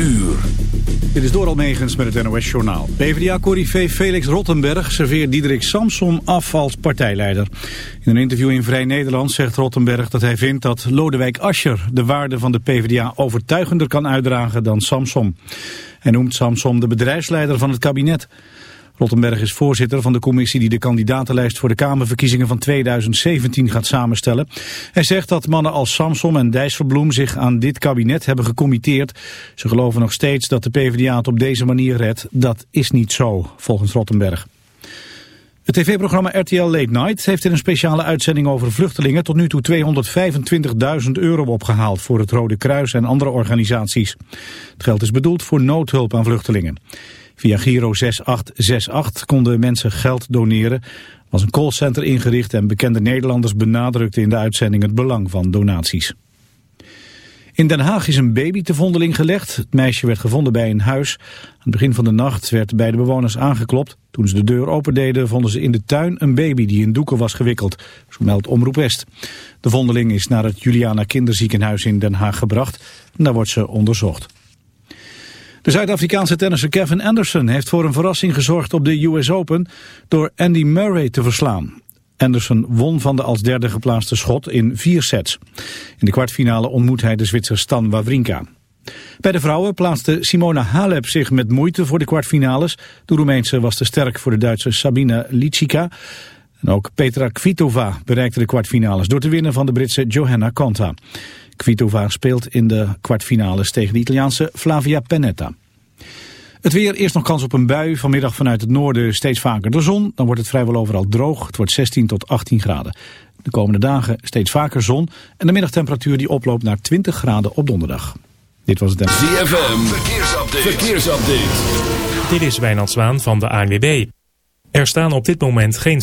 uur. Dit is Doral Megens met het NOS-journaal. PvdA-corrivé Felix Rottenberg serveert Diederik Samsom af als partijleider. In een interview in Vrij Nederland zegt Rottenberg dat hij vindt dat Lodewijk Asscher de waarde van de PvdA overtuigender kan uitdragen dan Samsom. Hij noemt Samsom de bedrijfsleider van het kabinet. Rottenberg is voorzitter van de commissie die de kandidatenlijst voor de Kamerverkiezingen van 2017 gaat samenstellen. Hij zegt dat mannen als Samson en Dijsselbloem zich aan dit kabinet hebben gecommitteerd. Ze geloven nog steeds dat de PvdA het op deze manier redt. Dat is niet zo, volgens Rottenberg. Het tv-programma RTL Late Night heeft in een speciale uitzending over vluchtelingen tot nu toe 225.000 euro opgehaald voor het Rode Kruis en andere organisaties. Het geld is bedoeld voor noodhulp aan vluchtelingen. Via Giro 6868 konden mensen geld doneren. Er was een callcenter ingericht en bekende Nederlanders benadrukten in de uitzending het belang van donaties. In Den Haag is een baby te vondeling gelegd. Het meisje werd gevonden bij een huis. Aan het begin van de nacht werd bij de bewoners aangeklopt. Toen ze de deur opendeden vonden ze in de tuin een baby die in doeken was gewikkeld. Zo meldt Omroep West. De vondeling is naar het Juliana Kinderziekenhuis in Den Haag gebracht. Daar wordt ze onderzocht. De Zuid-Afrikaanse tennisser Kevin Anderson heeft voor een verrassing gezorgd op de US Open door Andy Murray te verslaan. Anderson won van de als derde geplaatste schot in vier sets. In de kwartfinale ontmoet hij de Zwitser Stan Wawrinka. Bij de vrouwen plaatste Simona Halep zich met moeite voor de kwartfinales. De Roemeense was te sterk voor de Duitse Sabina Licica. En ook Petra Kvitova bereikte de kwartfinales door te winnen van de Britse Johanna Konta. Kvitova speelt in de kwartfinales tegen de Italiaanse Flavia Pennetta. Het weer, eerst nog kans op een bui. Vanmiddag vanuit het noorden steeds vaker de zon. Dan wordt het vrijwel overal droog. Het wordt 16 tot 18 graden. De komende dagen steeds vaker zon. En de middagtemperatuur die oploopt naar 20 graden op donderdag. Dit was het... ZFM, verkeersupdate. verkeersupdate. Dit is Wijnand Zwaan van de ANWB. Er staan op dit moment geen...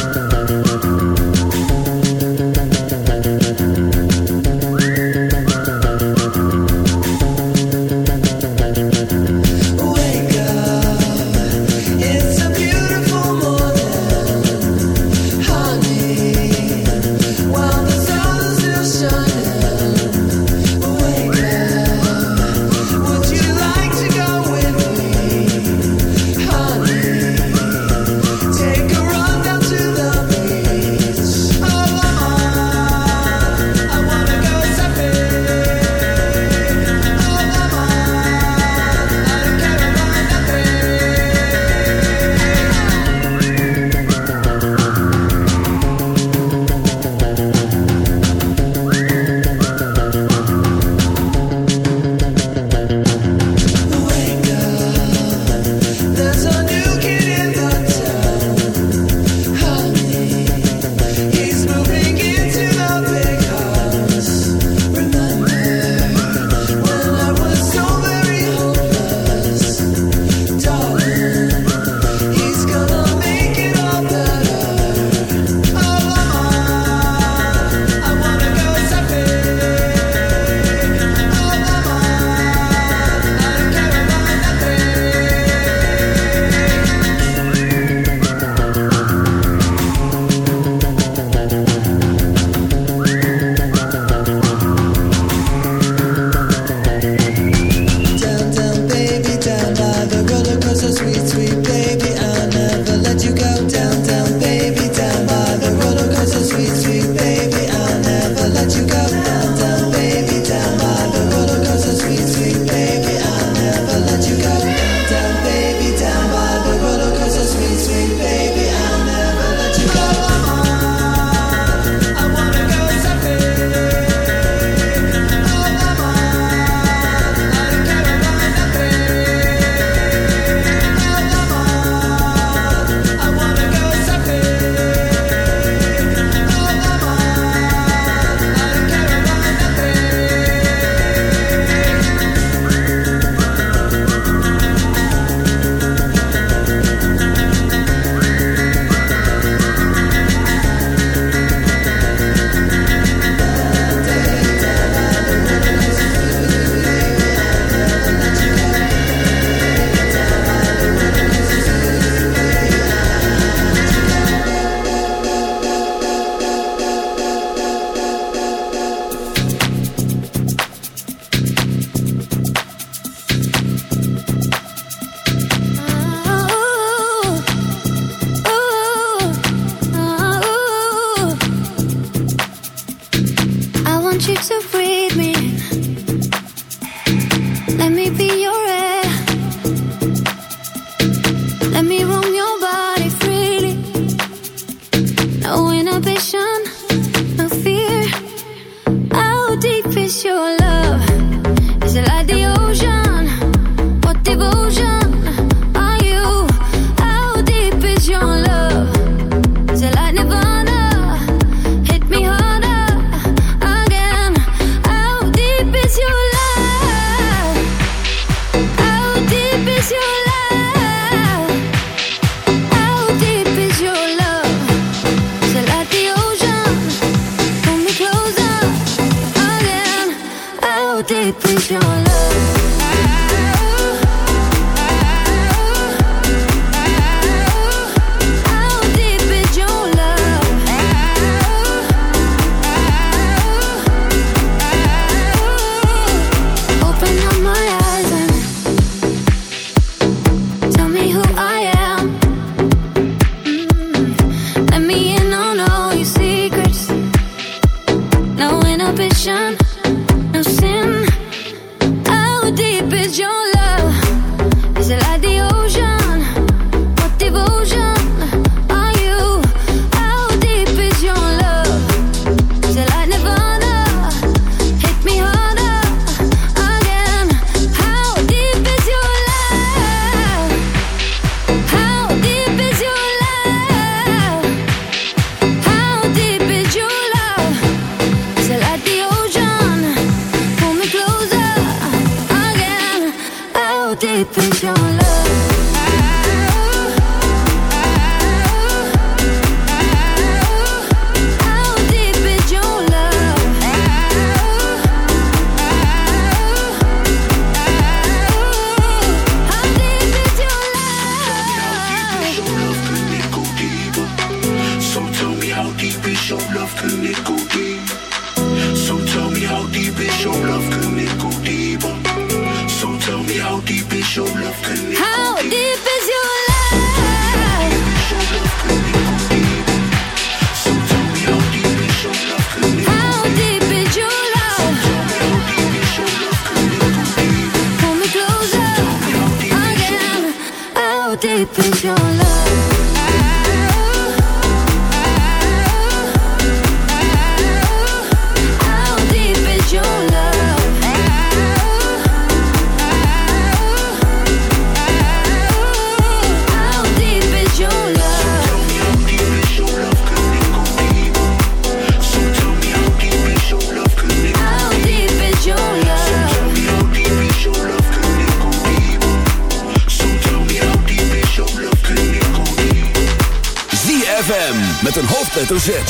hoofdletterzet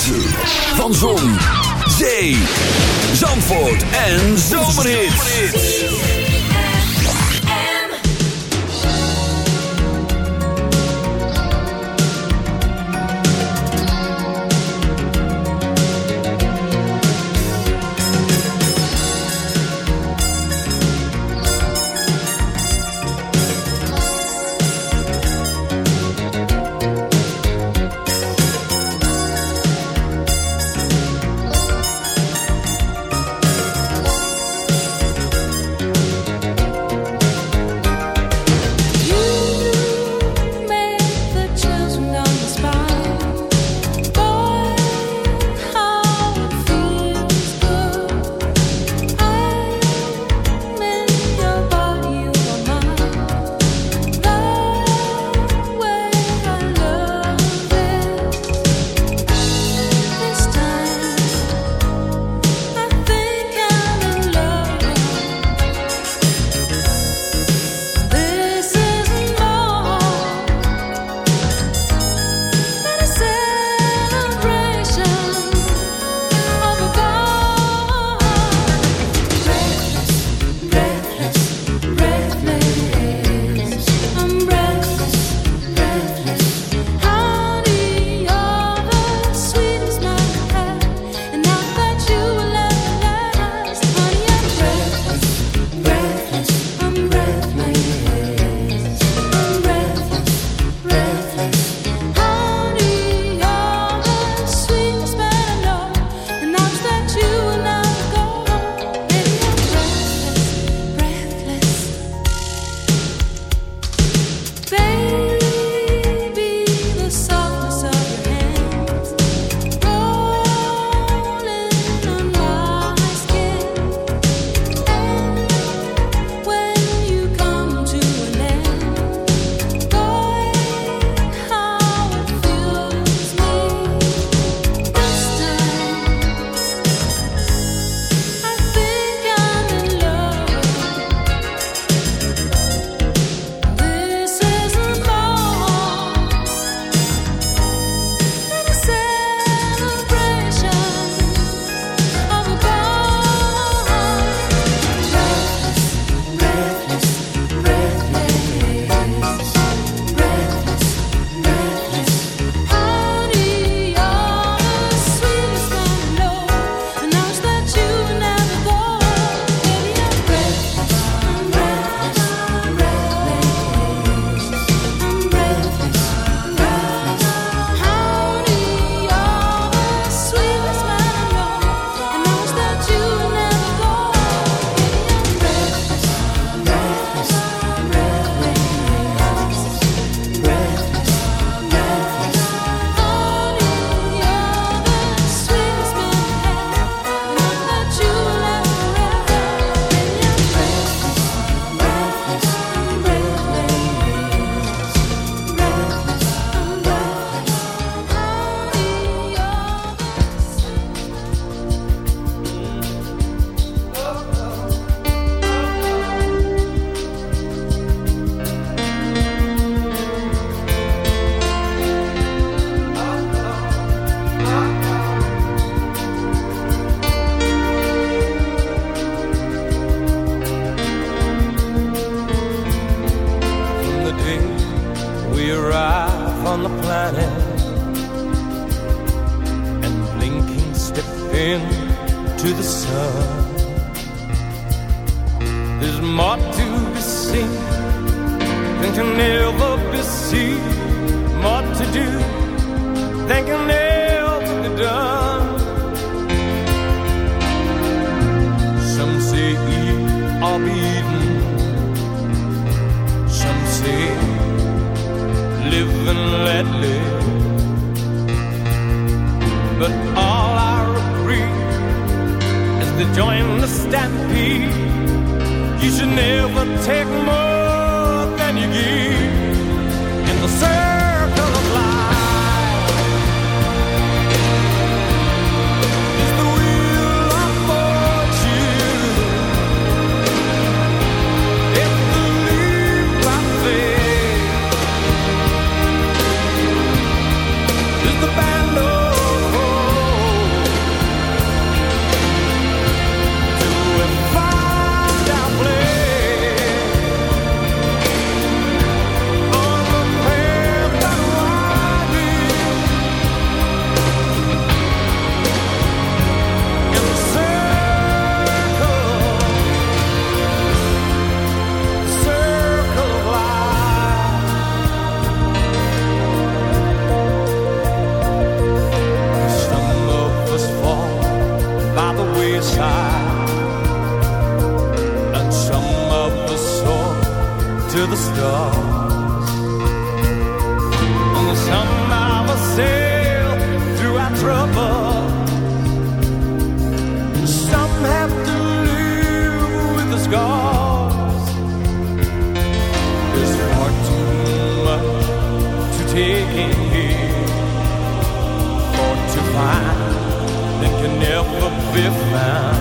van Zon, live and let live. But all I agree is to join the stampede. You should never take more than you give. In the the stars. On somehow I sail through our trouble. Some have to live with the scars. There's far too much to take in here, or to find that can never be found.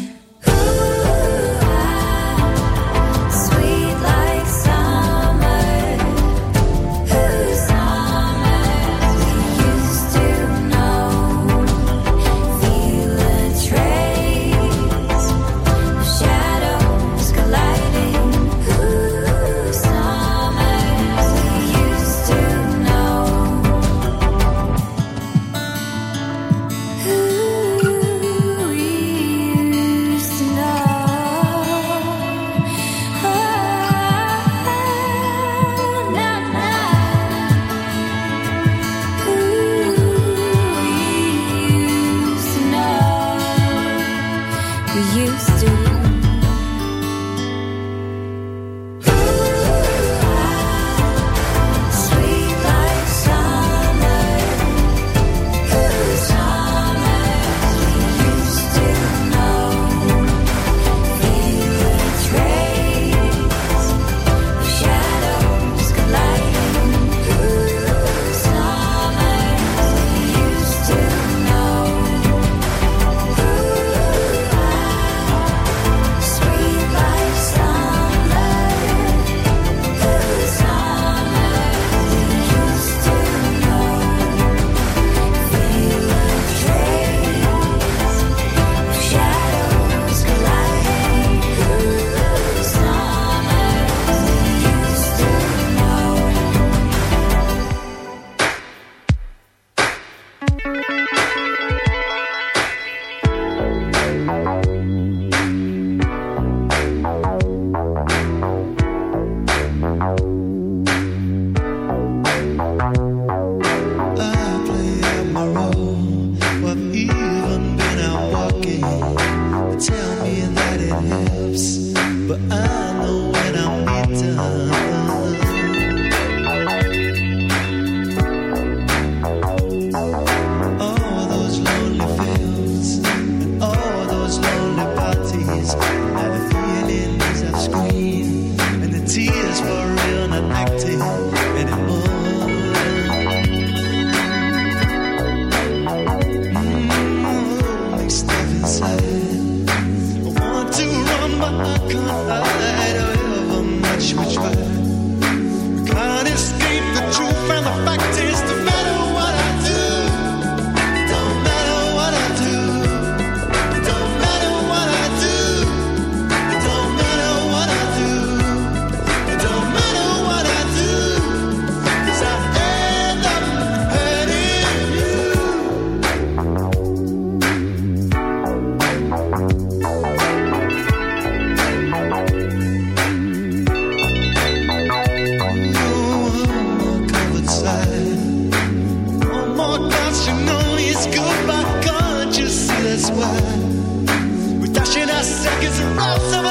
Cause a rest summer.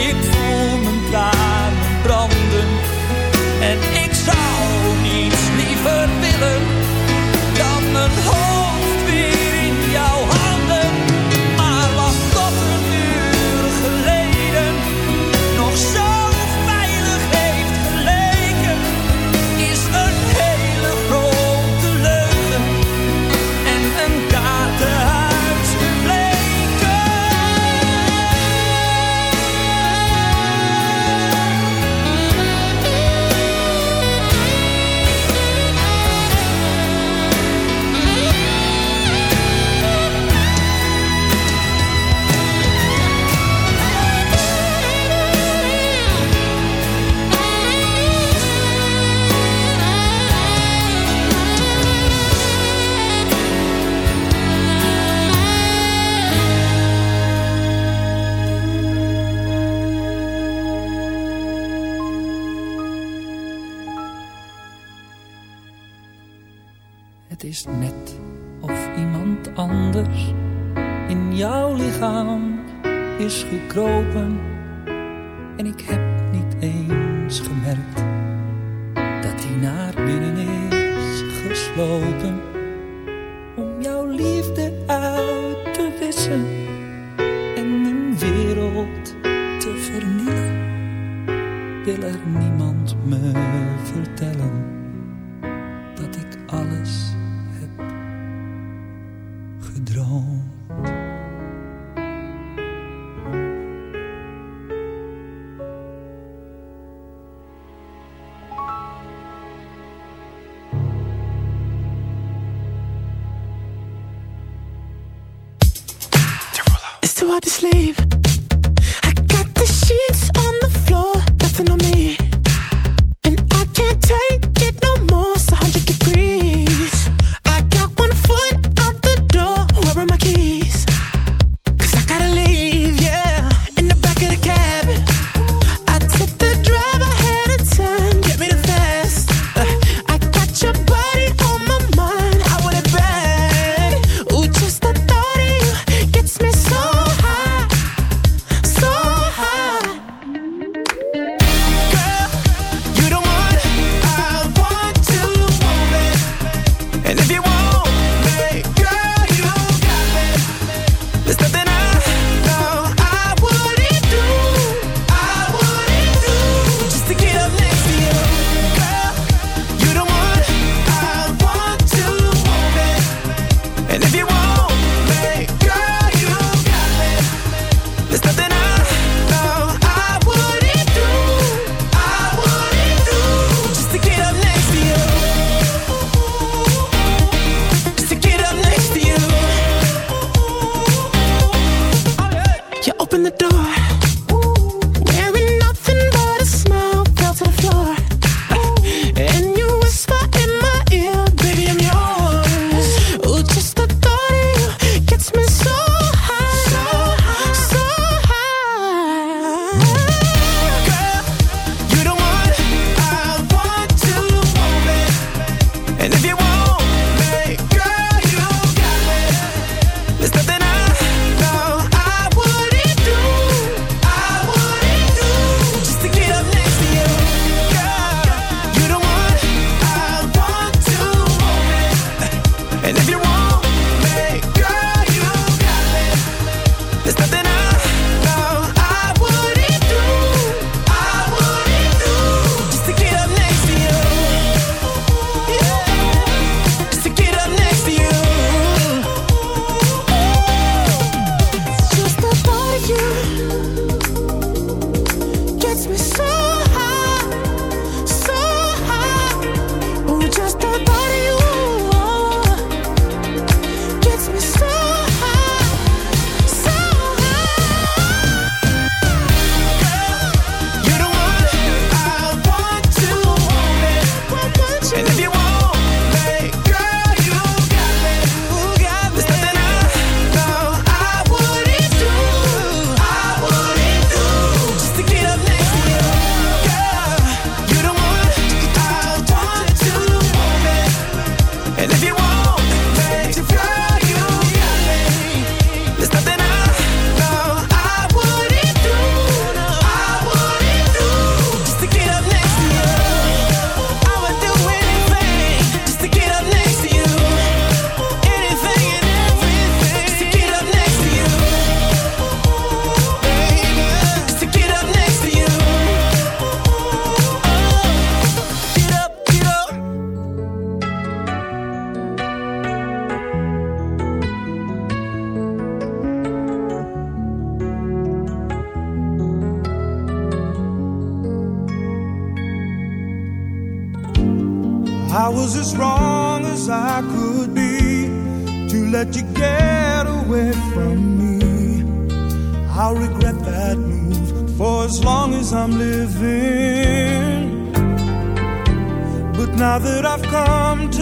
Ik Wil er niemand me vertellen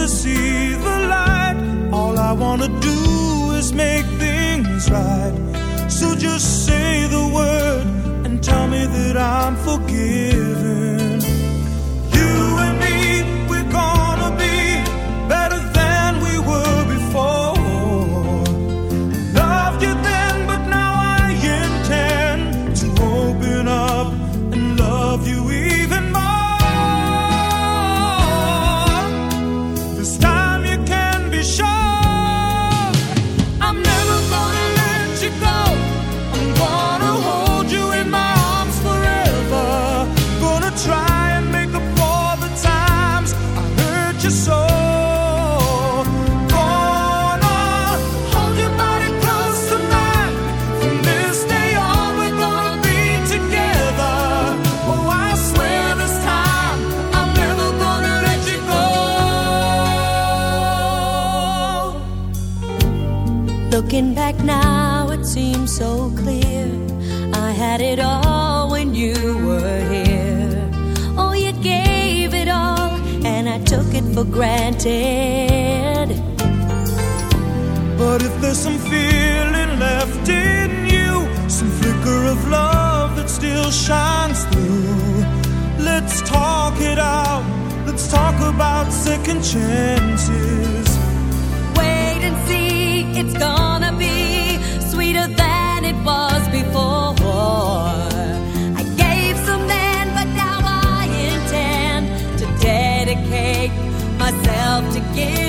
see the light. All I wanna do is make things right. So just say the word and tell me that I'm forgiven. But if there's some feeling left in you, some flicker of love that still shines through, let's talk it out. Let's talk about second chances. Wait and see, it's gonna be sweeter than it was before. again.